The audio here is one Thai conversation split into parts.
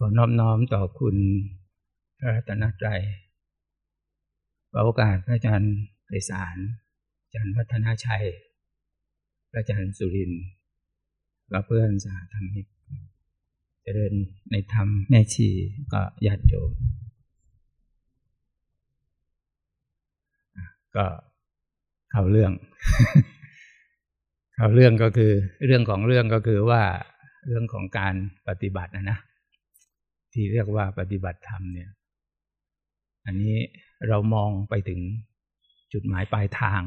ขอนอบน้อมต่อคุณพระรัตนตรัยโอกาสพระอาจารย์ไพศาลอาจารย์พัฒนาชัย พระอาจารย์สุรินทร์และเพื่อนสาธรรมิกเจริญในธรรมแม่ชีก็ญาติโยมก็เข้าเรื่อง เข้าเรื่องก็คือเรื่องของเรื่องก็คือว่าเรื่องของการปฏิบัตินะนะ ที่เรียกว่าปฏิบัติธรรมเนี่ย อันนี้เรามองไปถึงจุดหมายปลายทาง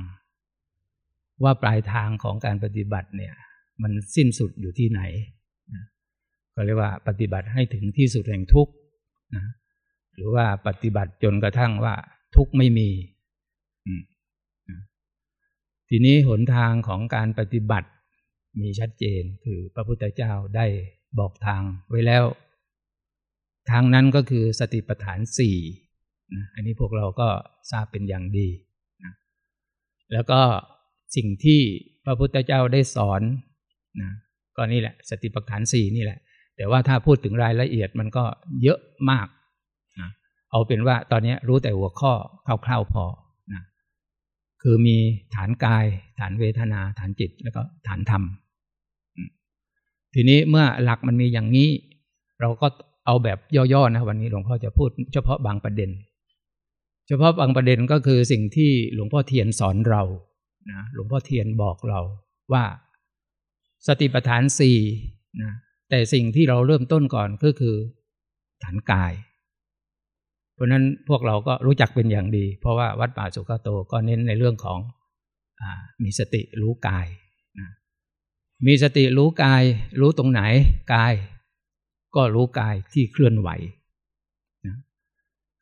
ว่าปลายทางของการปฏิบัติเนี่ย มันสิ้นสุดอยู่ที่ไหนนะก็เรียกว่าปฏิบัติให้ถึงที่สุดแห่งทุกข์นะหรือว่าปฏิบัติจนกระทั่งว่าทุกข์ไม่มี ทีนี้หนทางของการปฏิบัติมีชัดเจนคือพระพุทธเจ้าได้บอกทางไว้แล้ว ทางนั้นก็คือสติปัฏฐานสี่นะอันนี้พวกเราก็ทราบเป็นอย่างดีนะแล้วก็สิ่งที่พระพุทธเจ้าได้สอนนะก็นี่แหละ สติปัฏฐานสี่นี่แหละ แต่ว่าถ้าพูดถึงรายละเอียดมันก็เยอะมากนะเอาเป็นว่าตอนนี้รู้แต่หัวข้อคร่าวๆพอนะคือมีฐานกาย ฐานเวทนา ฐานจิตแล้วก็ฐานธรรม ทีนี้เมื่อหลักมันมีอย่างนี้ เราก็ เอาแบบย่อๆนะวันนี้หลวงพ่อจะพูดเฉพาะบางประเด็น เฉพาะบางประเด็นก็คือสิ่งที่หลวงพ่อเทียนสอนเรานะหลวงพ่อเทียนบอกเราว่าสติปัฏฐานสี่นะแต่สิ่งที่เราเริ่มต้นก่อนก็คือฐานกาย เพราะนั้นพวกเราก็รู้จักเป็นอย่างดี เพราะว่าวัดป่าสุขโตก็เน้นในเรื่องของอมีสติรู้กายมีสติรู้กาย รู้ตรงไหนกาย ก็รู้กายที่เคลื่อนไหว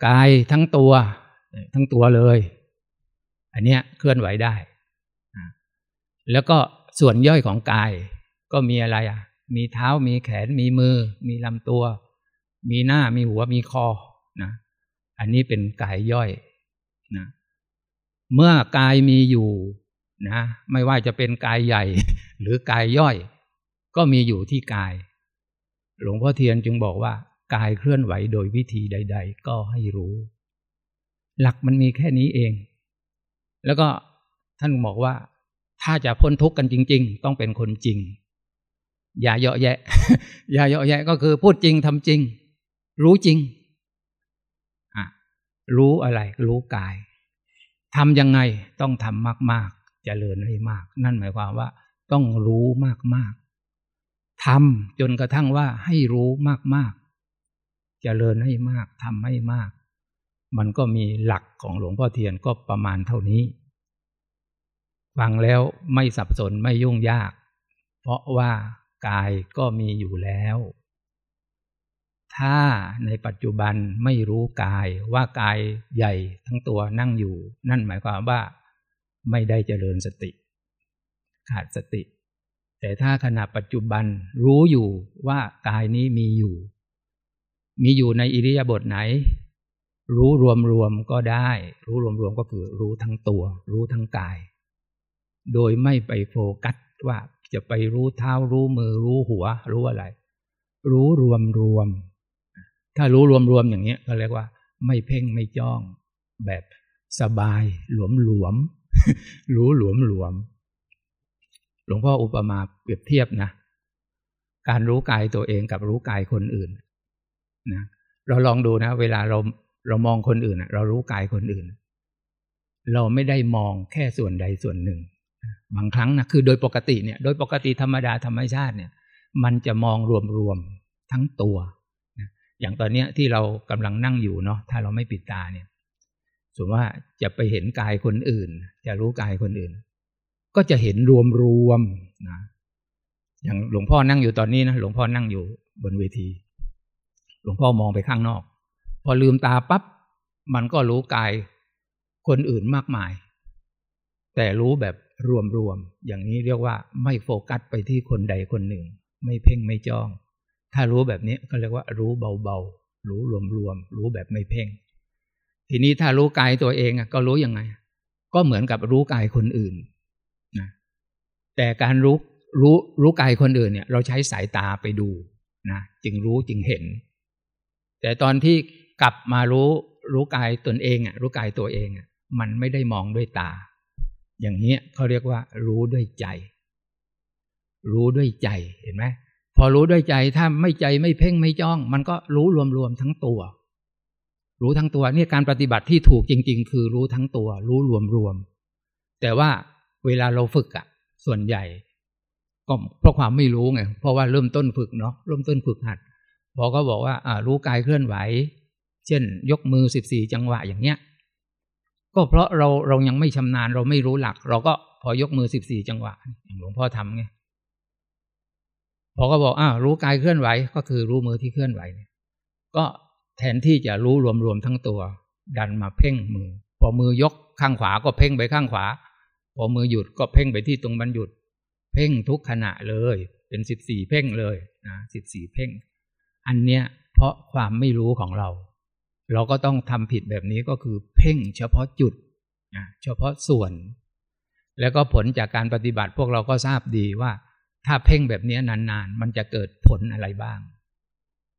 กายทั้งตัว ทั้งตัวเลย อันเนี้ยเคลื่อนไหวได้แล้วก็ส่วนย่อยของกายก็มีอะไรอะ มีเท้ามีแขนมีมือ มีลำตัว มีหน้ามีหัวมีคอนะอันนี้เป็นกายย่อยนะเมื่อกายมีอยู่นะ ไม่ว่าจะเป็นกายใหญ่ หรือกายย่อย ก็มีอยู่ที่กาย หลวงพ่อเทียนจึงบอกว่ากายเคลื่อนไหวโดยวิธีใด ๆ ก็ให้รู้ หลักมันมีแค่นี้เอง แล้วก็ท่านบอกว่า ถ้าจะพ้นทุกข์กันจริง ๆ ต้องเป็นคนจริง อย่าเยาะแยะ อย่าเยาะแยะก็คือพูดจริงทำจริง รู้จริงรู้อะไรรู้กายทำยังไงต้องทำมาก ๆจเจริญให้มาก นั่นหมายความว่า ต้องรู้มาก ๆ ทำจนกระทั่งว่าให้รู้มากๆเจริญให้มากทำให้มาก มันก็มีหลักของหลวงพ่อเทียนก็ประมาณเท่านี้ ฟังแล้วไม่สับสนไม่ยุ่งยาก เพราะว่ากายก็มีอยู่แล้ว ถ้าในปัจจุบันไม่รู้กายว่ากายใหญ่ทั้งตัวนั่งอยู่ นั่นหมายความว่า ไม่ได้เจริญสติ ขาดสติ แต่ถ้าขณะปัจจุบันรู้อยู่ว่ากายนี้มีอยู่ มีอยู่ในอิริยาบถไหน รู้รวมๆก็ได้ รู้รวมๆก็คือรู้ทั้งตัว รู้ทั้งกาย โดยไม่ไปโฟกัสว่าจะไปรู้เท้ารู้มือรู้หัว รู้อะไร รู้รวมรวม ถ้ารู้รวมรวมอย่างนี้ก็เรียกว่า ไม่เพ่งไม่จ้อง แบบสบายหลวมหลวม รู้หลวมหลวม หลวงพ่ออุปมาเปรียบเทียบนะ การรู้กายตัวเองกับรู้กายคนอื่นนะเราลองดูนะ เวลาเราเรามองคนอื่นเรารู้กายคนอื่น เราไม่ได้มองแค่ส่วนใดส่วนหนึ่ง บางครั้งนะคือโดยปกติเนี่ย โดยปกติธรรมดาธรรมชาติเนี่ย มันจะมองรวมๆทั้งตัวอย่างตอนเนี้ยที่เรากำลังนั่งอยู่เนาะถ้าเราไม่ปิดตาเนี่ยสมมติว่าจะไปเห็นกายคนอื่น จะรู้กายคนอื่น ก็จะเห็นรวมๆนะอย่างหลวงพ่อนั่งอยู่ตอนนี้นะหลวงพ่อนั่งอยู่บนเวที หลวงพ่อมองไปข้างนอก พอลืมตาปับ๊บมันก็รู้กายคนอื่นมากมาย แต่รู้แบบรวมๆอย่างนี้เรียกว่าไม่โฟกัสไปที่คนใดคนหนึ่ง ไม่เพ่งไม่จ้อง ถ้ารู้แบบนี้ก็เรียกว่ารู้เบาๆ รู้รวมๆรู้แบบไม่เพ่ง ทีนี้ถ้ารู้กายตัวเองก็รู้ยังไง ก็เหมือนกับรู้กายคนอื่น แต่การรู้รู้รู้กายคนอื่นเนี่ย เราใช้สายตาไปดูนะจึงรู้จึงเห็น แต่ตอนที่กลับมารู้รู้กายตนเองอะรู้กายตัวเองอะมันไม่ได้มองด้วยตา อย่างนี้เขาเรียกว่า รู้ด้วยใจ รู้ด้วยใจเห็นไหมพอรู้ด้วยใจถ้าไม่ใจไม่เพ่งไม่จ้อง มันก็รู้รวมๆทั้งตัว รู้ทั้งตัวนี่การปฏิบัติที่ถูกจริง ๆ คือรู้ทั้งตัว รู้รวมๆแต่ว่าเวลาเราฝึกอะ ส่วนใหญ่ ก็เพราะความไม่รู้ไงเพราะว่าเริ่มต้นฝึกเนาะเริ่มต้นฝึกหัดพอก็บอกว่าอ่ารู้กายเคลื่อนไหว เช่น ยกมือสิบสี่จังหวะอย่างเนี้ย ก็เพราะเราเรายังไม่ชำนาญเราไม่รู้หลัก เราก็พอยกมือสิบสี่จังหวะอย่างหลวงพ่อทำไงพอก็บอกอ้าวรู้กายเคลื่อนไหว ก็คือรู้มือที่เคลื่อนไหว ก็แทนที่จะรู้รวมๆทั้งตัว ดันมาเพ่งมือ พอมือยกข้างขวาก็เพ่งไปข้างขวา อมือหยุดก็เพ่งไปที่ตรงบรรหยุด เพ่งทุกขณะเลย เป็นสิบสี่เพ่งเลยนะสิบสี่เพ่ง อันเนี้ยเพราะความไม่รู้ของเรา เราก็ต้องทำผิดแบบนี้ก็คือเพ่งเฉพาะจุดนะเฉพาะส่วน แล้วก็ผลจากการปฏิบัติพวกเราก็ทราบดีว่า ถ้าเพ่งแบบนี้นานๆ มันจะเกิดผลอะไรบ้าง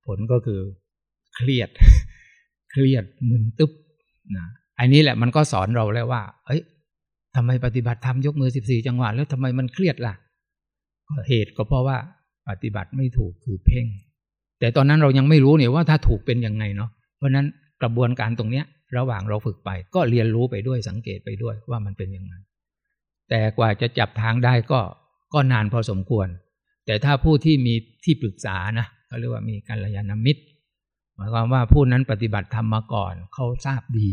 ผลก็คือเครียด เครียดมึนตึ๊บนะอันนี้แหละมันก็สอนเราแล้วว่า เอ้ย ทำไมปฏิบัติทำยกมือสิบสี่จังหวะแล้วทำไมมันเครียดล่ะเหตุก็เพราะว่าปฏิบัติไม่ถูกคือเพ่ง แต่ตอนนั้นเรายังไม่รู้เนี่ยว่าถ้าถูกเป็นยังไงเนาะเพราะนั้นกระบวนการตรงเนี้ย ระหว่างเราฝึกไปก็เรียนรู้ไปด้วยสังเกตไปด้วยว่ามันเป็นยังไงแต่กว่าจะจับทางได้ก็ก็นานพอสมควร แต่ถ้าผู้ที่มีที่ปรึกษานะเขาเรียกว่ามีกัลยาณมิตร หมายความว่าผู้นั้นปฏิบัติธรรมมาก่อนเขาทราบดี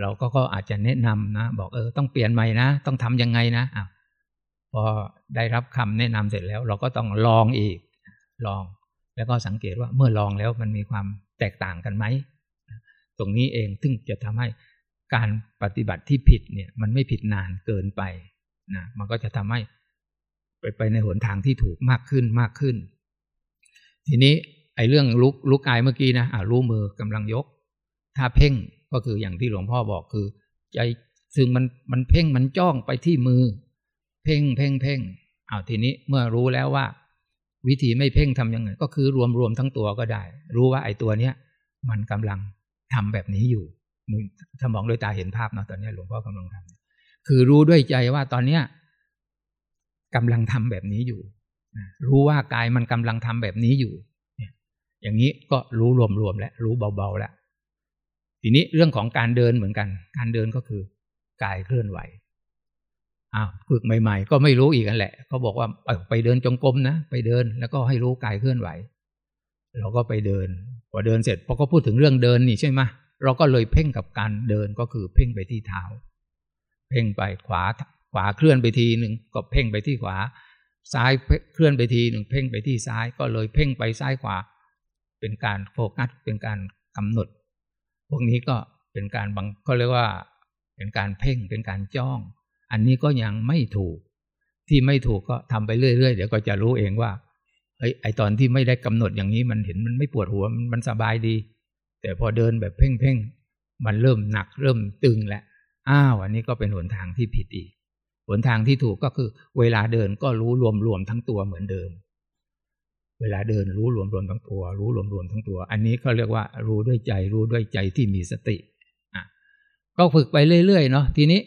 เราก็ก็อาจจะแนะนำนะบอกเออต้องเปลี่ยนใหม่นะ ต้องทํำยังไงนะอะพอได้รับคำแนะนำเสร็จแล้ว เราก็ต้องลองอีก ลอง แล้วก็สังเกตว่าเมื่อลองแล้วมันมีความแตกต่างกันไหมตรงนี้เองซึ่งจะทำให้การปฏิบัติที่ผิดเนี่ย มันไม่ผิดนานเกินไปนะมันก็จะทำให้ไปไปในหนทางที่ถูกมากขึ้นมากขึ้น ทีนี้ไอ้เรื่องลุกลุกกายเมื่อกี้นะอ่ารู้มือกำลังยก ถ้าเพ่ง ก็คืออย่างที่หลวงพ่อบอกคือ ใจซึ่งมันมันเพ่งมันจ้องไปที่มือ เพ่งเพ่งเพ่งเอาทีนี้เมื่อรู้แล้วว่า วิธีไม่เพ่งทํำยังไง ก็คือรวมรวมทั้งตัวก็ได้ รู้ว่าไอ้ตัวเนี้ยมันกำลังทำแบบนี้อยู่ถ้ามองด้วยตาเห็นภาพเนาะตอนนี้หลวงพ่อกำลังทำคือรู้ด้วยใจว่าตอนเนี้ยกำลังทำแบบนี้อยู่รู้ว่ากายมันกำลังทำแบบนี้อยู่อย่างนี้ก็รู้รวมๆแล้วรู้เบาๆแล้ว ทีนี้เรื่องของการเดินเหมือนกัน การเดินก็คือกายเคลื่อนไหวอ้าวฝึกใหม่ ๆ ก็ไม่รู้อีกกันแหละเขาบอกว่าไปเดินจงกรมนะไปเดินแล้วก็ให้รู้กายเคลื่อนไหว เราก็ไปเดินพอเดินเสร็จพอก็พูดถึงเรื่องเดินนี่ใช่ไหมเราก็เลยเพ่งกับการเดินก็คือเพ่งไปที่เท้า เพ่งไปขวาขวาเคลื่อนไปทีหนึ่งก็เพ่งไปที่ขวา ซ้ายเคลื่อนไปทีหนึ่งเพ่งไปที่ซ้ายก็เลยเพ่งไปซ้ายขวา เป็นการโฟกัสเป็นการกำหนด พวกนี้ก็เป็นการบังก็เรียกว่า เป็นการเพ่งเป็นการจ้อง อันนี้ก็ยังไม่ถูก ที่ไม่ถูกก็ทำไปเรื่อยๆเดี๋ยวก็จะรู้เองว่าเฮ้ยไอตอนที่ไม่ได้กำหนดอย่างนี้มันเห็นมันไม่ปวดหัวมันสบายดี แต่พอเดินแบบเพ่งๆมันเริ่มหนักเริ่มตึงแหละอ้าวอันนี้ก็เป็นหนทางที่ผิดอีกหนทางที่ถูกก็คือ เวลาเดินก็รู้รวมรวมทั้งตัวเหมือนเดิม เวลาเดินรู้รวมรวมทั้งตัว รู้รวมรวมทั้งตัว อันนี้เขาเรียกว่ารู้ด้วยใจ รู้ด้วยใจที่มีสติอะก็ฝึกไปเรื่อยๆเนาะทีนี้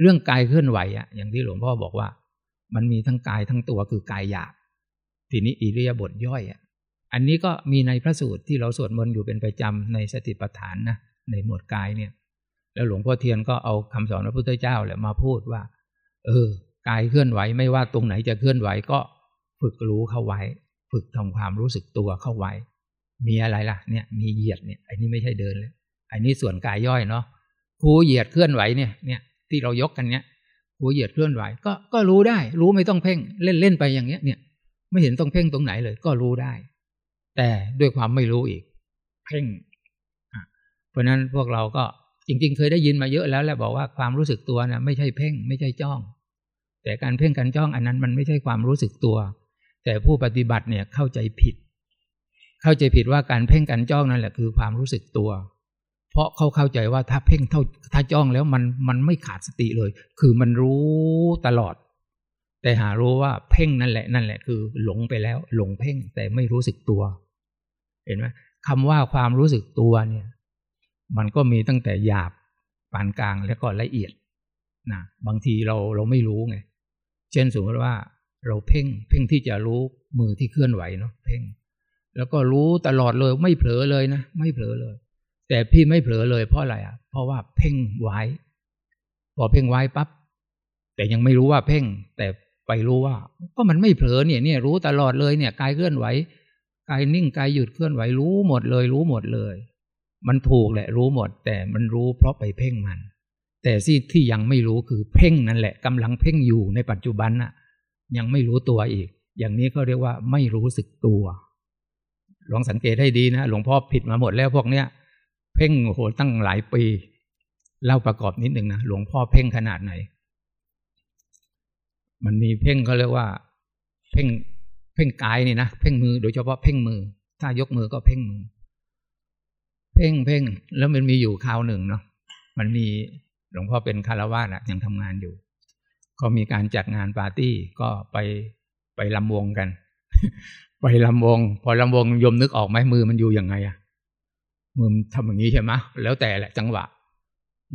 เรื่องกายเคลื่อนไหวอะอย่างที่หลวงพ่อบอกว่า มันมีทั้งกายทั้งตัวคือกายหยาบทีนี้อิริยาบถย่อยอะอันนี้ก็มีในพระสูตรที่เราสวดมนต์อยู่เป็นประจำในสติปัฏฐานนะในหมวดกายเนี่ย แล้วหลวงพ่อเทียนก็เอาคำสอนพระพุทธเจ้าแหละมาพูดว่า เออกายเคลื่อนไหวไม่ว่าตรงไหนจะเคลื่อนไหวก็ฝึกรู้เข้าไว้ ฝึกทำความรู้สึกตัวเข้าไว้ มีอะไรล่ะเนี่ยมีเหยียดเนี่ยไอันนี้ไม่ใช่เดินเลยอันนี้ส่วนกายย่อยเนาะครูเหยียดเคลื่อนไหวเนี่ยเนี่ยที่เรายกกันเนี่ยครูเหยียดเคลื่อนไหว ก็ก็รู้ได้ รู้ไม่ต้องเพ่งเล่นเล่นไปอย่างเงี้ยเนี่ยไม่เห็นต้องเพ่งตรงไหนเลย ก็รู้ได้ แต่ด้วยความไม่รู้อีก เพ่งเพราะนั้นพวกเราก็จริง ๆ เคยได้ยินมาเยอะแล้วแหละบอกว่าความรู้สึกตัวนะไม่ใช่เพ่ง ไม่ใช่จ้อง แต่การเพ่งการจ้องอันนั้นมันไม่ใช่ความรู้สึกตัว แต่ผู้ปฏิบัติเนี่ยเข้าใจผิด เข้าใจผิดว่าการเพ่งการจ้องนั่นแหละคือความรู้สึกตัว เพราะเขาเข้าใจว่าถ้าเพ่งเท่าถ้าจ้องแล้วมันมันไม่ขาดสติเลย คือมันรู้ตลอด แต่หารู้ว่าเพ่งนั่นแหละนั่นแหละคือหลงไปแล้ว หลงเพ่งแต่ไม่รู้สึกตัว เห็นไหมคำว่าความรู้สึกตัวเนี่ย มันก็มีตั้งแต่หยาบปานกลางแล้วก็ละเอียดนะบางทีเราเราไม่รู้ไง เช่นสมมติว่า เราเพ่ง เพ่งที่จะรู้มือที่เคลื่อนไหวเนาะเพ่ง แล้วก็รู้ตลอดเลยไม่เผลอเลยนะ ไม่เผลอเลย แต่พี่ไม่เผลอเลยเพราะอะไรอะ เพราะว่าเพ่งไว้ พอเพ่งไว้ปั๊บแต่ยังไม่รู้ว่าเพ่ง แต่ไปรู้ว่า ก็มันไม่เผลอเนี่ยเนี่ยรู้ตลอดเลยเนี่ยกายเคลื่อนไหวกายนิ่งกายหยุดเคลื่อนไหวรู้หมดเลย รู้หมดเลย มันถูกแหละรู้หมด แต่มันรู้เพราะไปเพ่งมัน แต่ที่ที่ยังไม่รู้คือเพ่งนั่นแหละกำลังเพ่งอยู่ในปัจจุบันน่ะ ยังไม่รู้ตัวอีก อย่างนี้ก็เรียกว่าไม่รู้สึกตัว ลองสังเกตให้ดีนะหลวงพ่อผิดมาหมดแล้วพวกเนี้ย เพ่งโหตั้งหลายปีเล่าประกอบนิดหนึ่งนะหลวงพ่อเพ่งขนาดไหน มันมีเพ่งเขาเรียกว่า เพ่งเพ่งกายนี่นะเพ่งมือโดยเฉพาะเพ่งมือ ถ้ายกมือก็เพ่งมือ เพ่งเพ่งแล้วมันมีอยู่คราวหนึ่งเนาะมันมีหลวงพ่อเป็นคารวาสอะยังทำงานอยู่ ก็มีการจัดงานปาร์ตี้ก็ไปไปลำวงกัน ไปลำวง พอลำวงยมนึกออกไหมมือมันอยู่ยังไงอะมือทำอย่างนี้ใช่ไหมแล้วแต่แหละจังหวะ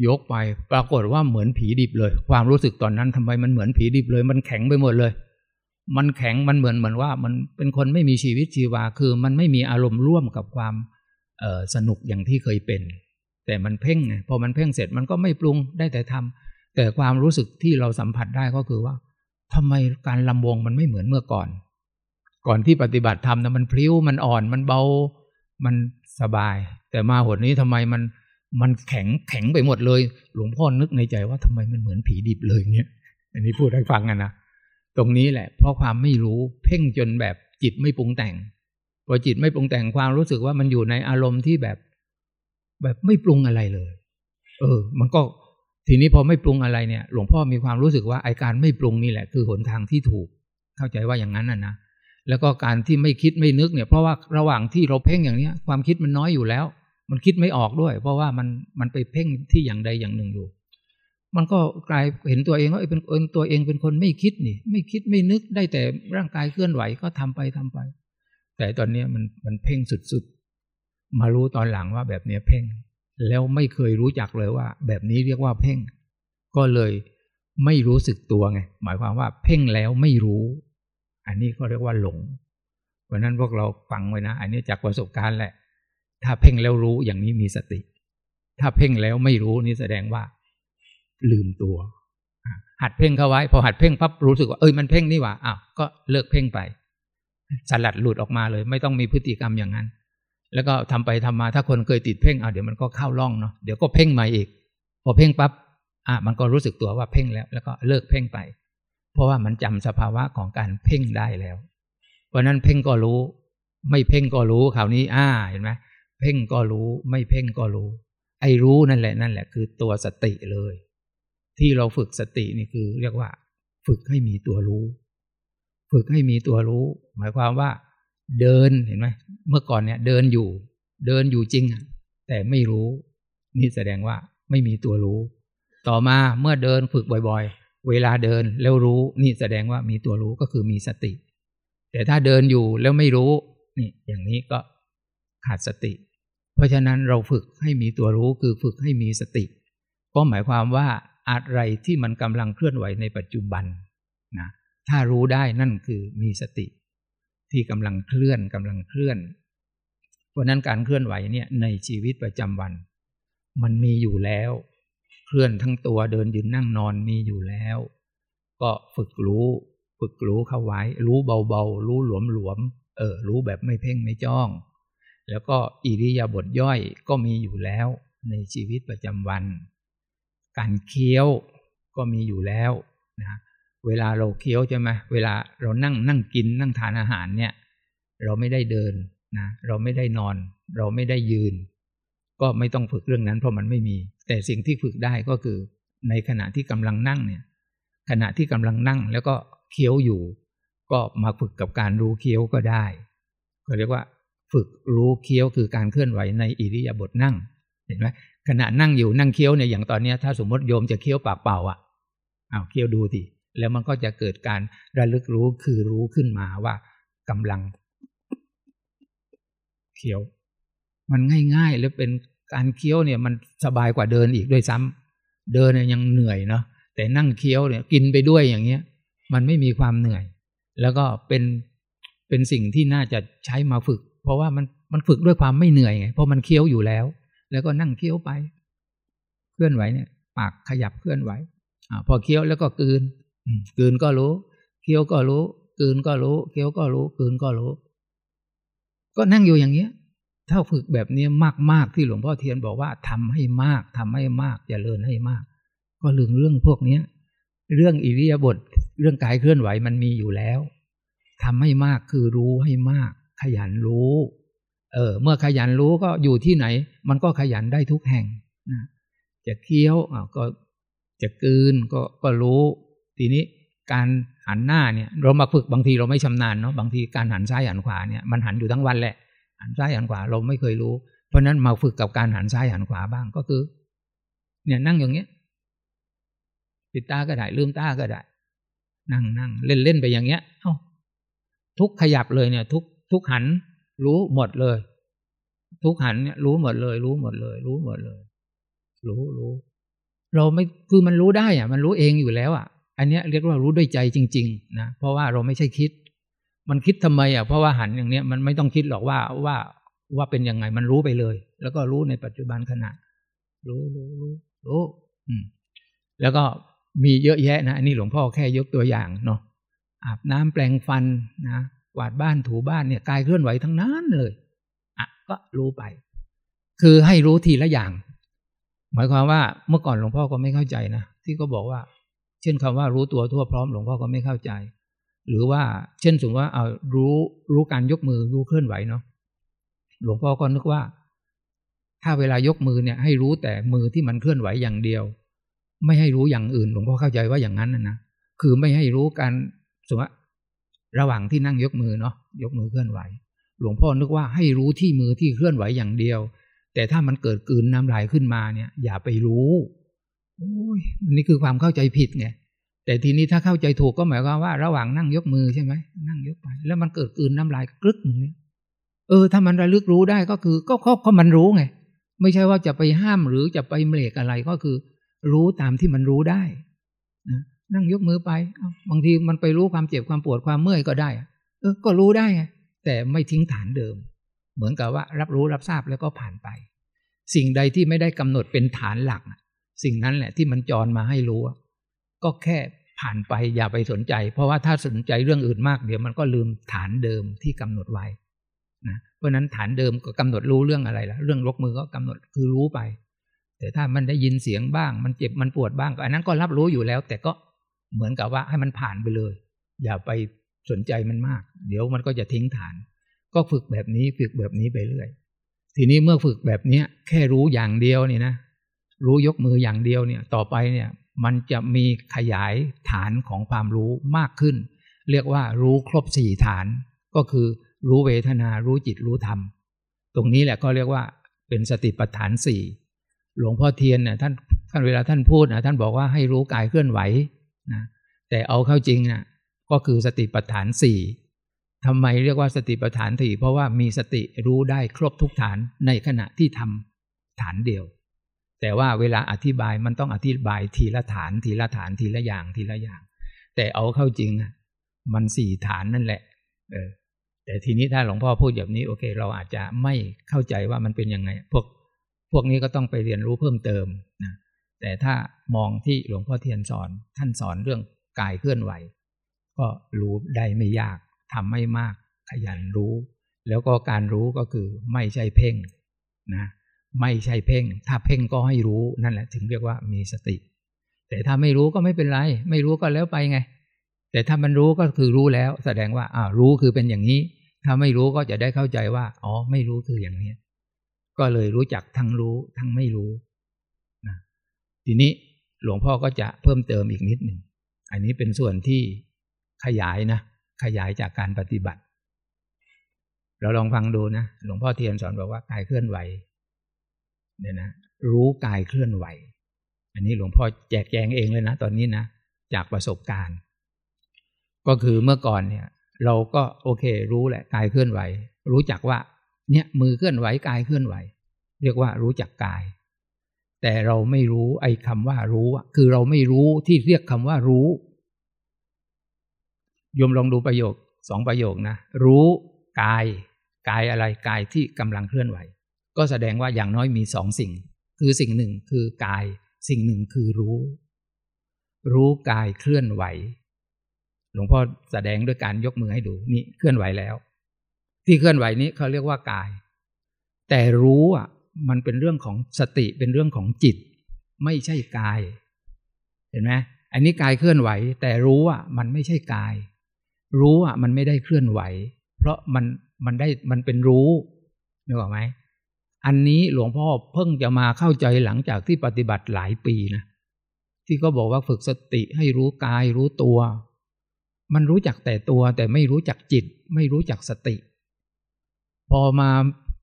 ยกไปปรากฏว่าเหมือนผีดิบเลย ความรู้สึกตอนนั้นทำไมมันเหมือนผีดิบเลย มันแข็งไปหมดเลย มันแข็งมันเหมือนเหมือนว่า มันเป็นคนไม่มีชีวิตชีวาคือ มันไม่มีอารมณ์ร่วมกับความเอสนุกอย่างที่เคยเป็น แต่มันเพ่งไงพอมันเพ่งเสร็จมันก็ไม่ปรุงได้แต่ทำ แต่ความรู้สึกที่เราสัมผัสได้ก็คือว่าทำไมการลำวงมันไม่เหมือนเมื่อก่อน ก่อนที่ปฏิบัติธรรมนะมันพลิ้วมันอ่อนมันเบา มันสบาย แต่มาหดนี้ทำไมมันมันแข็งแข็งไปหมดเลย หลวงพ่อนึกในใจว่าทำไมมันเหมือนผีดิบเลยเงี้ยอันนี้พูดให้ฟังกันนะตรงนี้แหละ เพราะความไม่รู้เพ่งจนแบบจิตไม่ปรุงแต่งพอจิตไม่ปรุงแต่งความรู้สึกว่ามันอยู่ในอารมณ์ที่แบบ แบบไม่ปรุงอะไรเลย เออ มันก็ ทีนี้พอไม่ปรุงอะไรเนี่ย หลวงพ่อมีความรู้สึกว่าไอการไม่ปรุงนี่แหละ คือหนทางที่ถูก เข้าใจว่าอย่างนั้นน่ะนะแล้วก็การที่ไม่คิดไม่นึกเนี่ย เพราะว่าระหว่างที่เราเพ่งอย่างเนี้ย ความคิดมันน้อยอยู่แล้ว มันคิดไม่ออกด้วย เพราะว่ามันมันไปเพ่งที่อย่างใดอย่างหนึ่งอยู่ มันก็กลายเห็นตัวเองว่าเป็นตัวเองเป็นคนไม่คิดนี่ ไม่คิดไม่นึกได้แต่ร่างกายเคลื่อนไหวก็ทำไปทำไป แต่ตอนนี้มันมันเพ่งสุดๆมารู้ตอนหลังว่าแบบนี้เพ่ง แล้วไม่เคยรู้จักเลยว่า แบบนี้เรียกว่าเพ่ง ก็เลยไม่รู้สึกตัวไง หมายความว่าเพ่งแล้วไม่รู้ อันนี้ก็เรียกว่าหลง เพราะนั้นพวกเราฟังไว้นะ อันนี้จากประสบการณ์แหละ ถ้าเพ่งแล้วรู้อย่างนี้มีสติ ถ้าเพ่งแล้วไม่รู้นี่แสดงว่า ลืมตัว หัดเพ่งเข้าไว้ พอหัดเพ่งปั๊บรู้สึกว่าเอ้ยมันเพ่งนี่หว่าอ้าวก็เลิกเพ่งไปสลัดหลุดออกมาเลย ไม่ต้องมีพฤติกรรมอย่างนั้น แล้วก็ทำไปทำมาถ้าคนเคยติดเพ่งอะเดี๋ยวมันก็เข้าร่องเนาะเดี๋ยวก็เพ่งใหม่อีก พอเพ่งปั๊บอะมันก็รู้สึกตัวว่าเพ่งแล้ว แล้วก็เลิกเพ่งไป เพราะว่ามันจำสภาวะของการเพ่งได้แล้ว เพราะนั้นเพ่งก็รู้ ไม่เพ่งก็รู้คราวนี้ อ่าเห็นไหมเพ่งก็รู้ ไม่เพ่งก็รู้ ไอ้รู้นั่นแหละนั่นแหละ คือตัวสติเลย ที่เราฝึกสตินี่คือ เรียกว่า ฝึกให้มีตัวรู้ ฝึกให้มีตัวรู้ หมายความว่า เดินเห็นไหมเมื่อก่อนเนี่ย เดินอยู่ เดินอยู่จริง แต่ไม่รู้ นี่แสดงว่าไม่มีตัวรู้ ต่อมาเมื่อเดินฝึกบ่อยๆ เวลาเดินแล้วรู้ นี่แสดงว่ามีตัวรู้ก็คือมีสติ แต่ถ้าเดินอยู่แล้วไม่รู้ นี่ อย่างนี้ก็ขาดสติ เพราะฉะนั้นเราฝึกให้มีตัวรู้คือฝึกให้มีสติ ก็หมายความว่าอะไรที่มันกำลังเคลื่อนไหวในปัจจุบันนะถ้ารู้ได้นั่นคือมีสติ ที่กำลังเคลื่อนกำลังเคลื่อน เพราะนั้นการเคลื่อนไหวเนี่ยในชีวิตประจำวัน มันมีอยู่แล้ว เคลื่อนทั้งตัวเดินยืนนั่งนอนมีอยู่แล้ว ก็ฝึกรู้ ฝึกรู้เข้าไว้ รู้เบาๆ รู้หลวมๆเออ รู้แบบไม่เพ่งไม่จ้อง แล้วก็อิริยาบถย่อยก็มีอยู่แล้วในชีวิตประจำวัน การเคี้ยวก็มีอยู่แล้วนะ เวลาเราเคี้ยวใช่ไหมเวลาเรานั่งนั่งกินนั่งทานอาหารเนี่ย เราไม่ได้เดินนะเราไม่ได้นอน เราไม่ได้ยืน ก็ไม่ต้องฝึกเรื่องนั้นเพราะมันไม่มี แต่สิ่งที่ฝึกได้ก็คือ ในขณะที่กำลังนั่งเนี่ย ขณะที่กำลังนั่งแล้วก็เคี้ยวอยู่ ก็มาฝึกกับการรู้เคี้ยวก็ได้ก็เรียกว่าฝึกรู้เคี้ยวคือการเคลื่อนไหวในอิริยาบถนั่ง เห็นไหมขณะนั่งอยู่นั่งเคี้ยวเนี่ยอย่างตอนนี้ถ้าสมมติโยมจะเคี้ยวปากเปล่าอะเอาเคี้ยวดูที แล้วมันก็จะเกิดการระลึกรู้คือรู้ขึ้นมาว่ากำลังเคี้ยว มันง่ายๆ แล้วเป็นการเคี้ยวเนี่ยมันสบายกว่าเดินอีกด้วยซ้ำเดินเนี่ยยังเหนื่อยเนาะแต่นั่งเคี้ยวเนี่ยกินไปด้วยอย่างเงี้ย มันไม่มีความเหนื่อย แล้วก็เป็นเป็นสิ่งที่น่าจะใช้มาฝึก เพราะว่ามันมันฝึกด้วยความไม่เหนื่อยไงเพราะมันเคี้ยวอยู่แล้ว แล้วก็นั่งเคี้ยวไป เคลื่อนไหวเนี่ย ปากขยับเคลื่อนไหวอพอเคี้ยวแล้วก็กืน กืนก็รู้เคี้ยวก็รู้กืนก็รู้เคี้ยวก็รู้กืนก็รู้ ก็นั่งอยู่อย่างเงี้ย ถ้าฝึกแบบนี้มากๆที่หลวงพ่อเทียนบอกว่าทำให้มากทำให้มากอย่าเลินให้มาก ก็ลืมเรื่องพวกเนี้ย เรื่องอิริยาบถเรื่องกายเคลื่อนไหวมันมีอยู่แล้วทำให้มากคือรู้ให้มาก ขยันรู้ เออ เมื่อขยันรู้ก็อยู่ที่ไหน มันก็ขยันได้ทุกแห่งนะจะเคี้ยวก็จะกืนก็ก็รู้ ทีนี้การหันหน้าเนี่ยเรามาฝึกบางทีเราไม่ชำนาญเนาะบางทีการหันซ้ายหันขวาเนี่ยมันหันอยู่ทั้งวันแหละ หันซ้ายหันขวาเราไม่เคยรู้ เพราะนั้นมาฝึกกับการหันซ้ายหันขวาบ้างก็คือ เนี่ยนั่งอย่างเงี้ยปิดตาก็ได้ลืมตาก็ได้ นั่งนั่งเล่นเล่นไปอย่างเงี้ย เอ้าทุกขยับเลยเนี่ย ทุกทุกหันรู้หมดเลย ทุกหันเนี่ยรู้หมดเลย รู้หมดเลย รู้หมดเลย รู้รู้เราไม่คือมันรู้ได้อะ มันรู้เองอยู่แล้วอะ อันนี้เรียกว่ารู้ด้วยใจจริง ๆ นะ เพราะว่าเราไม่ใช่คิด มันคิดทำไมอะเพราะว่าหันอย่างเนี้ยมันไม่ต้องคิดหรอกว่าว่าว่าเป็นยังไงมันรู้ไปเลย แล้วก็รู้ในปัจจุบันขณะ รู้รู้รู้รู้อืมแล้วก็มีเยอะแยะนะอันนี้หลวงพ่อแค่ยกตัวอย่างเนาะอาบน้ำแปลงฟันนะกวาดบ้านถูบ้านเนี่ยกายเคลื่อนไหวทั้งนั้นเลยอะก็รู้ไป คือให้รู้ทีละอย่าง หมายความว่าเมื่อก่อนหลวงพ่อก็ไม่เข้าใจนะที่ก็บอกว่า เช่นคำว่ารู้ตัวทั่วพร้อมหลวงพ่อก็ไม่เข้าใจ หรือว่าเช่นสมมติว่าเอารู้รู้การยกมือรู้เคลื่อนไหวเนาะหลวงพ่อก็นึกว่า ถ้าเวลายกมือเนี่ย ให้รู้แต่มือที่มันเคลื่อนไหวอย่างเดียว ไม่ให้รู้อย่างอื่น หลวงพ่อเข้าใจว่าอย่างนั้นนะนะคือไม่ให้รู้การสมมติระหว่างที่นั่งยกมือเนาะยกมือเคลื่อนไหว หลวงพ่อนึกว่าให้รู้ที่มือที่เคลื่อนไหวอย่างเดียว แต่ถ้ามันเกิดกืนน้ำลายขึ้นมาเนี่ย อย่าไปรู้ โอ้ยนี่คือความเข้าใจผิดไงแต่ทีนี้ถ้าเข้าใจถูกก็หมายความว่า ระหว่างนั่งยกมือใช่ไหมนั่งยกไป แล้วมันเกิดกืนน้ำลายกรึกหนึ่งเออถ้ามันระลึกรู้ได้ก็คือ ก็เขาเขามันรู้ไงไม่ใช่ว่าจะไปห้ามหรือจะไปเมลกอะไรก็คือ รู้ตามที่มันรู้ได้นะนั่งยกมือไปบางทีมันไปรู้ความเจ็บความปวดความเมื่อยก็ได้เออก็รู้ได้ไงแต่ไม่ทิ้งฐานเดิม เหมือนกับว่า รับรู้รับทราบแล้วก็ผ่านไป สิ่งใดที่ไม่ได้กำหนดเป็นฐานหลัก สิ่งนั้นแหละที่มันจรมาให้รู้ ก็แค่ผ่านไปอย่าไปสนใจ เพราะว่าถ้าสนใจเรื่องอื่นมากเดี๋ยวมันก็ลืมฐานเดิมที่กำหนดไว้นะเพราะนั้นฐานเดิมก็กำหนดรู้เรื่องอะไรละเรื่องลกมือก็กำหนดคือรู้ไป แต่ถ้ามันได้ยินเสียงบ้าง มันเจ็บมันปวดบ้างอันนั้นก็รับรู้อยู่แล้ว แต่ก็เหมือนกับว่าให้มันผ่านไปเลย อย่าไปสนใจมันมาก เดี๋ยวมันก็จะทิ้งฐาน ก็ฝึกแบบนี้ฝึกแบบนี้ไปเรื่อย ทีนี้เมื่อฝึกแบบเนี้ยแค่รู้อย่างเดียวนี่นะ รู้ยกมืออย่างเดียวเนี่ยต่อไปเนี่ยมันจะมีขยายฐานของความรู้มากขึ้น เรียกว่ารู้ครบสี่ฐาน ก็คือรู้เวทนารู้จิตรู้ธรรม ตรงนี้แหละก็เรียกว่าเป็นสติปัฏฐานสี่หลวงพ่อเทียนเนี่ยท่านท่านเวลาท่านพูดนะท่านบอกว่าให้รู้กายเคลื่อนไหวนะแต่เอาเข้าจริงนะ่ะก็คือสติปัฏฐานสี่ทำไมเรียกว่าสติปัฏฐานสี่เพราะว่ามีสติรู้ได้ครบทุกฐานในขณะที่ทำฐานเดียว แต่ว่าเวลาอธิบายมันต้องอธิบายทีละฐานทีละฐานทีละอย่างทีละอย่าง แต่เอาเข้าจริงอะมันสี่ฐานนั่นแหละ เออ แต่ทีนี้ถ้าหลวงพ่อพูดแบบนี้โอเค เราอาจจะไม่เข้าใจว่ามันเป็นยังไง พวกพวกนี้ก็ต้องไปเรียนรู้เพิ่มเติมนะแต่ถ้ามองที่หลวงพ่อเทียนสอน ท่านสอนเรื่องกายเคลื่อนไหว ก็รู้ได้ไม่ยากทำไม่มาก ขยันรู้ แล้วก็การรู้ก็คือไม่ใช่เพ่งนะ ไม่ใช่เพ่ง ถ้าเพ่งก็ให้รู้นั่นแหละ ถึงเรียกว่ามีสติ แต่ถ้าไม่รู้ก็ไม่เป็นไร ไม่รู้ก็แล้วไปไง แต่ถ้ามันรู้ก็คือรู้แล้ว แสดงว่าอ่ารู้คือเป็นอย่างนี้ ถ้าไม่รู้ก็จะได้เข้าใจว่า อ๋อ ไม่รู้คืออย่างนี้ ก็เลยรู้จักทั้งรู้ทั้งไม่รู้นะทีนี้หลวงพ่อก็จะเพิ่มเติมอีกนิดหนึ่ง อันนี้เป็นส่วนที่ขยายนะ ขยายจากการปฏิบัติ เราลองฟังดูนะ หลวงพ่อเทียนสอนบอกว่ากายเคลื่อนไหว เนี่ยนะรู้กายเคลื่อนไหว อันนี้หลวงพ่อแจกแจงเองเลยนะ ตอนนี้นะจากประสบการณ์ ก็คือเมื่อก่อนเนี่ย เราก็โอเค รู้แหละกายเคลื่อนไหว รู้จักว่า เนี่ยมือเคลื่อนไหวกายเคลื่อนไหว เรียกว่ารู้จักกาย แต่เราไม่รู้ไอ้คำว่ารู้คือเราไม่รู้ที่เรียกคำว่ารู้ยมลองดูประโยคสองประโยคนะ รู้กาย กายอะไรกายที่กำลังเคลื่อนไหว ก็แสดงว่าอย่างน้อยมีสองสิ่ง คือสิ่งหนึ่งคือกาย สิ่งหนึ่งคือรู้ รู้กายเคลื่อนไหว หลวงพ่อแสดงด้วยการยกมือให้ดูนี่เคลื่อนไหวแล้ว ที่เคลื่อนไหวนี้เขาเรียกว่ากาย แต่รู้อะมันเป็นเรื่องของสติเป็นเรื่องของจิต ไม่ใช่กาย เห็นไหมอันนี้กายเคลื่อนไหว แต่รู้อะมันไม่ใช่กาย รู้อะมันไม่ได้เคลื่อนไหว เพราะมันมันได้มันเป็นรู้นึกออกไหม อันนี้หลวงพ่อเพิ่งจะมาเข้าใจหลังจากที่ปฏิบัติหลายปีนะที่ก็บอกว่าฝึกสติให้รู้กายรู้ตัว มันรู้จักแต่ตัวแต่ไม่รู้จักจิต ไม่รู้จักสติ พอมา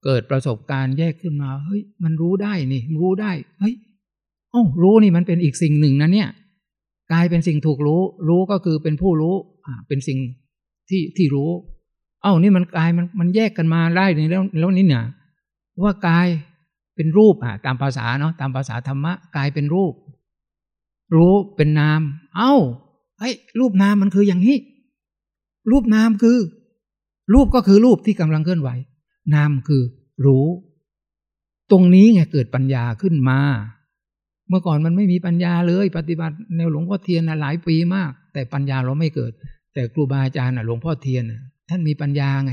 เกิดประสบการณ์แยกขึ้นมาเฮ้ยมันรู้ได้นี่ รู้ได้เฮ้ยอ้รู้นี่มันเป็นอีกสิ่งหนึ่งนะเนี่ยกายเป็นสิ่งถูกรู้ รู้ก็คือเป็นผู้รู้อ่าเป็นสิ่งที่ที่รู้ เอ้านี่มันกายมันมันแยกกันมาได้ในแล้วแล้วนี่เนี่ย ว่ากายเป็นรูปอะตามภาษาเนาะตามภาษาธรรมะกายเป็นรูป รู้เป็นนาม เอ้าไอ้รูปนามมันคืออย่างนี้ รูปนามคือ รูปก็คือรูปที่กำลังเคลื่อนไหว นามคือรู้ ตรงนี้ไงเกิดปัญญาขึ้นมา เมื่อก่อนมันไม่มีปัญญาเลย ปฏิบัติแนวหลวงพ่อเทียนหลายปีมาก แต่ปัญญาเราไม่เกิด แต่ครูบาอาจารย์หลวงพ่อเทียนท่านมีปัญญาไง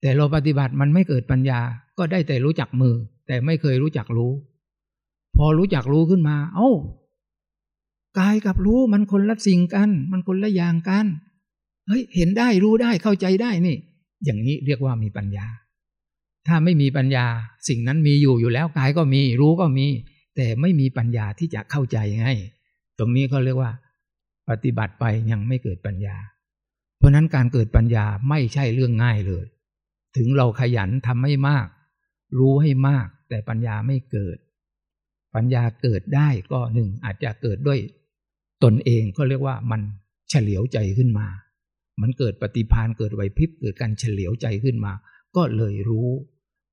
แต่เราปฏิบัติมันไม่เกิดปัญญา ก็ได้แต่รู้จักมือ แต่ไม่เคยรู้จักรู้ พอรู้จักรู้ขึ้นมา เอา้ากายกับรู้มันคนละสิ่งกัน มันคนละอย่างกันเฮ้ยเห็นได้รู้ได้เข้าใจได้นี่ อย่างนี้เรียกว่ามีปัญญา ถ้าไม่มีปัญญา สิ่งนั้นมีอยู่อยู่แล้วกายก็มี รู้ก็มี แต่ไม่มีปัญญาที่จะเข้าใจไงตรงนี้ก็เรียกว่า ปฏิบัติไปยังไม่เกิดปัญญา เพราะนั้นการเกิดปัญญาไม่ใช่เรื่องง่ายเลย ถึงเราขยันทำให้มาก รู้ให้มาก แต่ปัญญาไม่เกิด ปัญญาเกิดได้ก็หนึ่งอาจจะเกิดด้วย ตนเองก็เรียกว่ามันเฉลียวใจขึ้นมา มันเกิดปฏิพานเกิดไหวพริบเกิดการเฉลียวใจขึ้นมา ก็เลยรู้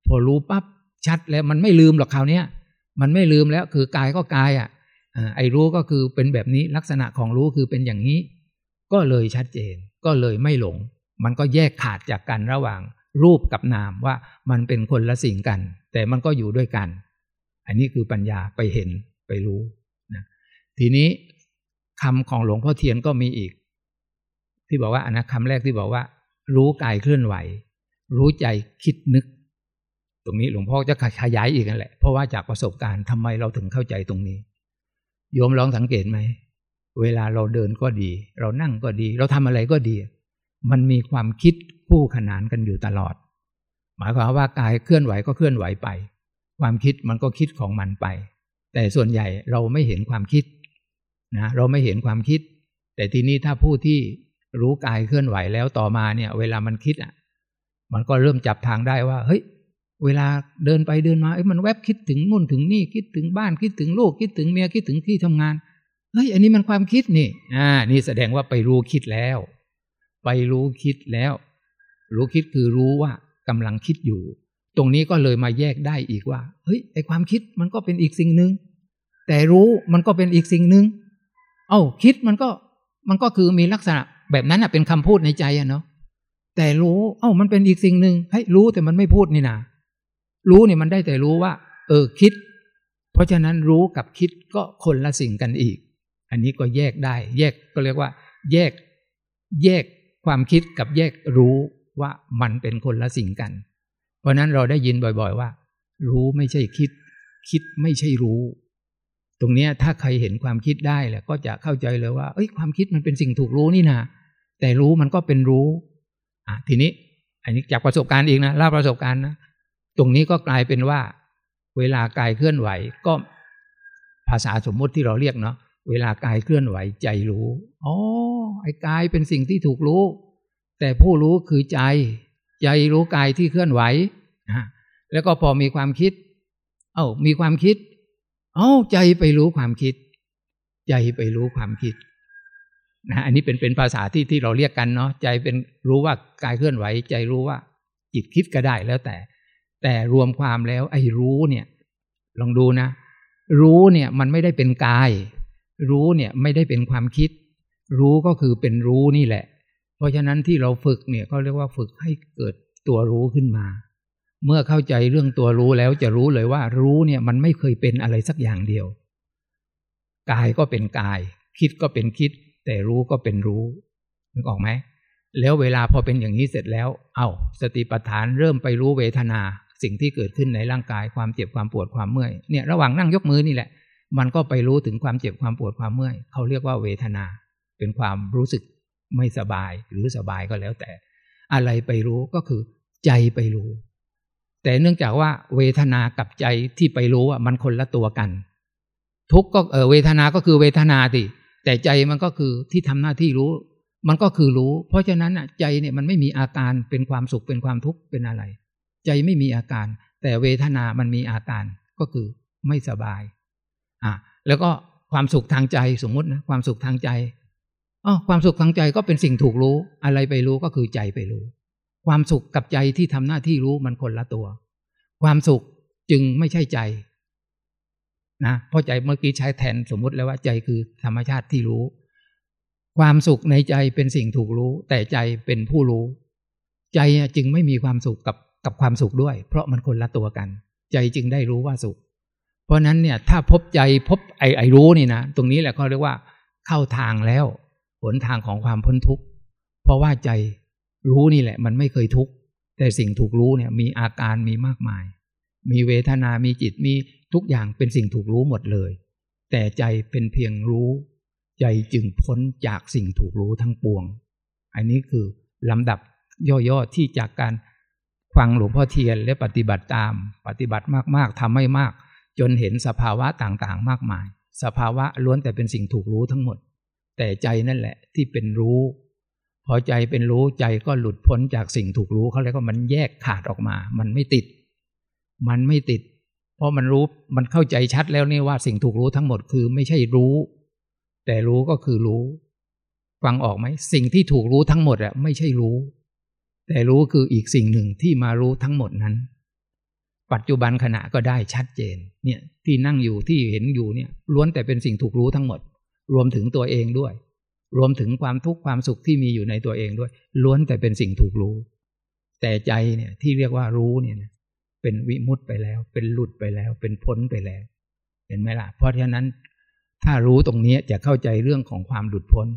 พอรู้ปั๊บชัดแล้วมันไม่ลืมหรอกคราวนี้มันไม่ลืมแล้วคือกายก็กายอะไอ้รู้ก็คือเป็นแบบนี้ลักษณะของรู้คือเป็นอย่างนี้ ก็เลยชัดเจน ก็เลยไม่หลง มันก็แยกขาดจากกันระหว่าง รูปกับนามว่ามันเป็นคนละสิ่งกัน แต่มันก็อยู่ด้วยกัน อันนี้คือปัญญาไปเห็นไปรู้นะทีนี้คำของหลวงพ่อเทียนก็มีอีก ที่บอกว่าอันนะคำแรกที่บอกว่า รู้กายเคลื่อนไหว รู้ใจคิดนึก ตรงนี้หลวงพ่อจะขยายอีกนั่นแหละ เพราะว่าจากประสบการณ์ทำไมเราถึงเข้าใจตรงนี้ โยมลองสังเกตไหมเวลาเราเดินก็ดี เรานั่งก็ดี เราทำอะไรก็ดี มันมีความคิด คู่ขนานกันอยู่ตลอด หมายความว่ากายเคลื่อนไหวก็เคลื่อนไหวไป ความคิดมันก็คิดของมันไป แต่ส่วนใหญ่เราไม่เห็นความคิดนะเราไม่เห็นความคิด แต่ทีนี้ถ้าผู้ที่รู้กายเคลื่อนไหวแล้วต่อมาเนี่ย เวลามันคิดอะ มันก็เริ่มจับทางได้ว่า เฮ้ย เวลาเดินไปเดินมาเอ้ยมันแวบคิดถึงนู่นถึงนี่คิดถึงบ้านคิดถึงลูกคิดถึงเมียคิดถึงที่ทำงานเฮ้ยอันนี้มันความคิดนี่ อ่า นี่แสดงว่าไปรู้คิดแล้ว ไปรู้คิดแล้ว รู้คิดคือรู้ว่ากำลังคิดอยู่ ตรงนี้ก็เลยมาแยกได้อีกว่า เฮ้ยไอความคิดมันก็เป็นอีกสิ่งหนึ่งแต่รู้มันก็เป็นอีกสิ่งหนึ่งเอ้าคิดมันก็มันก็คือมีลักษณะแบบนั้นอะเป็นคำพูดในใจอะเนาะแต่รู้ เอ้ามันเป็นอีกสิ่งหนึ่งให้รู้แต่มันไม่พูดนี่นารู้เนี่ยมันได้แต่รู้ว่า เออคิด เพราะฉะนั้นรู้กับคิดก็คนละสิ่งกันอีก อันนี้ก็แยกได้ แยกก็เรียกว่า แยก แยกความคิดกับแยกรู้ ว่ามันเป็นคนละสิ่งกัน เพราะนั้นเราได้ยินบ่อยๆว่า รู้ไม่ใช่คิด คิดไม่ใช่รู้ ตรงนี้ถ้าใครเห็นความคิดได้แหละก็จะเข้าใจเลยว่า เอ้ยความคิดมันเป็นสิ่งถูกรู้นี่นะแต่รู้มันก็เป็นรู้อะทีนี้ อันนี้จากประสบการณ์เองนะเล่าประสบการณ์นะตรงนี้ก็กลายเป็นว่า เวลากายเคลื่อนไหวก็ภาษาสมมติที่เราเรียกเนาะเวลากายเคลื่อนไหวใจรู้ อ๋อ ไอ้กายเป็นสิ่งที่ถูกรู้ แต่ผู้รู้คือใจ ใจรู้กายที่เคลื่อนไหวแล้วก็พอมีความคิด เอ้ามีความคิด เอ้าใจไปรู้ความคิด ใจไปรู้ความคิดนะอันนี้เป็นเป็นภาษาที่ที่เราเรียกกันเนาะใจเป็นรู้ว่ากายเคลื่อนไหว ใจรู้ว่า จิตคิดก็ได้แล้วแต่ แต่รวมความแล้ว ไอ้รู้เนี่ย ลองดูนะ รู้เนี่ยมันไม่ได้เป็นกาย รู้เนี่ยไม่ได้เป็นความคิด รู้ก็คือเป็นรู้นี่แหละ ราะฉะนั้นที่เราฝึกเนี่ยก็เรียกว่าฝึกให้เกิดตัวรู้ขึ้นมา เมื่อเข้าใจเรื่องตัวรู้แล้วจะรู้เลยว่ารู้เนี่ยมันไม่เคยเป็นอะไรสักอย่างเดียว กายก็เป็นกาย คิดก็เป็นคิด แต่รู้ก็เป็นรู้นึกออกไหมแล้วเวลาพอเป็นอย่างนี้เสร็จแล้ว เอา้า สติปัฏฐานเริ่มไปรู้เวทนา สิ่งที่เกิดขึ้นในร่างกายความเจ็บความปวดความเมื่อยเนี่ยระหว่างนั่งยกมือนี่แหละ มันก็ไปรู้ถึงความเจ็บความปวดความเมื่อยเขาเรียกว่าเวทนา เป็นความรู้สึก ไม่สบายหรือสบายก็แล้วแต่ อะไรไปรู้ก็คือใจไปรู้ แต่เนื่องจากว่าเวทนากับใจที่ไปรู้อะมันคนละตัวกัน ทุกก็เออเวทนาก็คือเวทนาสิแต่ใจมันก็คือที่ทำหน้าที่รู้ มันก็คือรู้ เพราะฉะนั้นอะใจเนี่ยมันไม่มีอาการเป็นความสุขเป็นความทุกข์เป็นอะไร ใจไม่มีอาการ แต่เวทนามันมีอาการก็คือไม่สบายอะแล้วก็ความสุขทางใจสมมตินะความสุขทางใจ อ๋อความสุขทางใจก็เป็นสิ่งถูกรู้ อะไรไปรู้ก็คือใจไปรู้ ความสุขกับใจที่ทำหน้าที่รู้มันคนละตัว ความสุขจึงไม่ใช่ใจนะเพราะใจเมื่อกี้ใช้แทนสมมุติแล้วว่าใจคือธรรมชาติที่รู้ ความสุขในใจเป็นสิ่งถูกรู้ แต่ใจเป็นผู้รู้ ใจจึงไม่มีความสุขกับกับความสุขด้วย เพราะมันคนละตัวกัน ใจจึงได้รู้ว่าสุข เพราะนั้นเนี่ยถ้าพบใจพบไอไอรู้นี่นะตรงนี้แหละเขาเรียกว่าเข้าทางแล้ว หนทางของความพ้นทุกข์เพราะว่าใจรู้นี่แหละ มันไม่เคยทุกข์แต่สิ่งถูกรู้เนี่ยมีอาการมีมากมาย มีเวทนา มีจิตมีทุกอย่างเป็นสิ่งถูกรู้หมดเลย แต่ใจเป็นเพียงรู้ ใจจึงพ้นจากสิ่งถูกรู้ทั้งปวง อันนี้คือลำดับย่อๆที่จากการฟังหลวงพ่อเทียนและปฏิบัติตาม ปฏิบัติมากๆทำไม่มาก จนเห็นสภาวะต่างๆ มากมาย สภาวะล้วนแต่เป็นสิ่งถูกรู้ทั้งหมด แต่ใจนั่นแหละที่เป็นรู้ พอใจเป็นรู้ใจก็หลุดพ้นจากสิ่งถูกรู้เขาเรียกว่ามันแยกขาดออกมา มันไม่ติด มันไม่ติด เพราะมันรู้มันเข้าใจชัดแล้วนี่ว่าสิ่งถูกรู้ทั้งหมดคือไม่ใช่รู้ แต่รู้ก็คือรู้ฟังออกไหมสิ่งที่ถูกรู้ทั้งหมดอะไม่ใช่รู้ แต่รู้คืออีกสิ่งหนึ่งที่มารู้ทั้งหมดนั้น ปัจจุบันขณะก็ได้ชัดเจนเนี่ยที่นั่งอยู่ที่เห็นอยู่เนี่ยล้วนแต่เป็นสิ่งถูกรู้ทั้งหมด รวมถึงตัวเองด้วย รวมถึงความทุกข์ความสุขที่มีอยู่ในตัวเองด้วย ล้วนแต่เป็นสิ่งถูกรู้ แต่ใจเนี่ยที่เรียกว่ารู้เนี่ยเป็นวิมุตต์ไปแล้ว เป็นหลุดไปแล้ว เป็นพ้นไปแล้ว เห็นไหมล่ะ เพราะฉะนั้น ถ้ารู้ตรงนี้จะเข้าใจเรื่องของความหลุดพ้น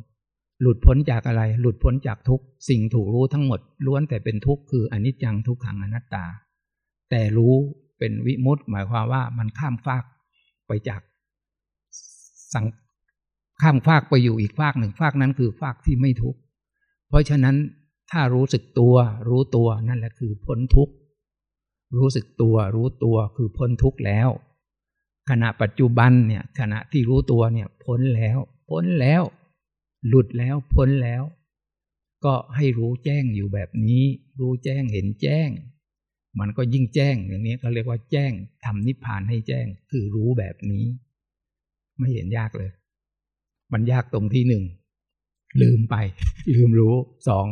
หลุดพ้นจากอะไร หลุดพ้นจากทุกสิ่งถูกรู้ทั้งหมด ล้วนแต่เป็นทุกข์คืออนิจจังทุกขังอนัตตา แต่รู้เป็นวิมุตต์หมายความว่ามันข้ามฟากไปจากสัง ข้ามฟากไปอยู่อีกฟากหนึ่งฟากนั้นคือฟากที่ไม่ทุกข์เพราะฉะนั้นถ้ารู้สึกตัว รู้ตัวนั่นแหละคือพ้นทุกข์รู้สึกตัวรู้ตัวคือพ้นทุกข์แล้ว ขณะปัจจุบันเนี่ย ขณะที่รู้ตัวเนี่ยพ้นแล้ว พ้นแล้ว หลุดแล้วพ้นแล้ว ก็ให้รู้แจ้งอยู่แบบนี้ รู้แจ้งเห็นแจ้ง มันก็ยิ่งแจ้งอย่างนี้เขาเรียกว่าแจ้งทำนิพพานให้แจ้งคือรู้แบบนี้ ไม่เห็นยากเลย มันยากตรงที่หนึ่งลืมไป ลืมรู้สอง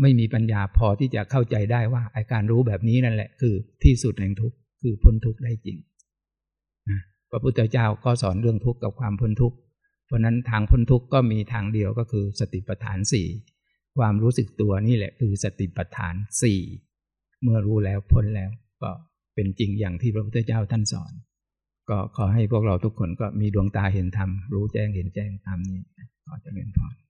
ไม่มีปัญญาพอที่จะเข้าใจได้ว่าอาการรู้แบบนี้นั่นแหละ คือที่สุดแห่งทุกข์คือพ้นทุกข์ได้จริงพระพุทธเจ้าก็สอนเรื่องทุกข์กับความพ้นทุกข์เพราะนั้นทางพ้นทุกข์ก็มีทางเดียวก็คือสติปัฏฐานสี่ความรู้สึกตัวนี่แหละ คือสติปัฏฐานสี่เมื่อรู้แล้วพ้นแล้วก็เป็นจริงอย่างที่พระพุทธเจ้าท่านสอน ก็ขอให้พวกเราทุกคนก็มีดวงตาเห็นธรรมรู้แจ้งเห็นแจ้งตามนี้ก็จะเรียนพร